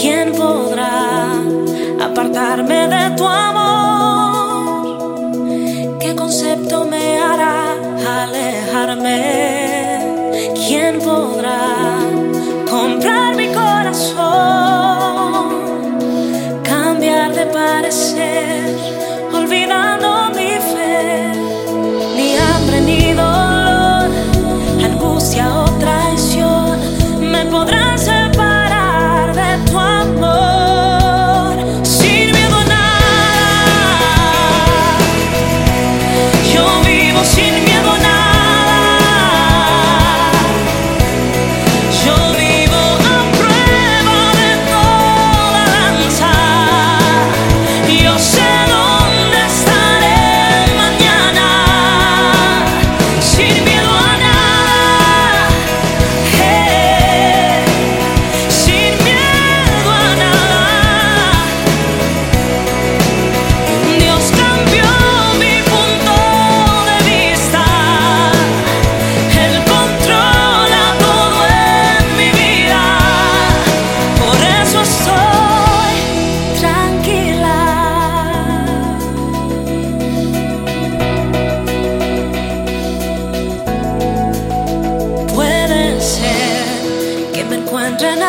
¿Quién podrá apartarme de tu amor? ¿Qué concepto me hará alejarme? ¿Quién podrá comprar mi corazón? Cambiar de parecer, olvidar.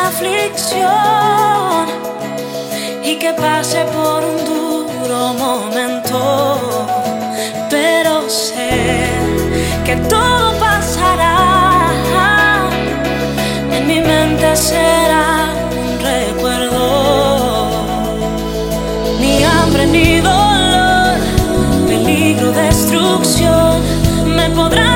aflicción y que pase por un duro momento. Pero sé que todo pasará. En mi mente será un recuerdo. Ni hambre ni dolor, peligro, destrucción me podrán.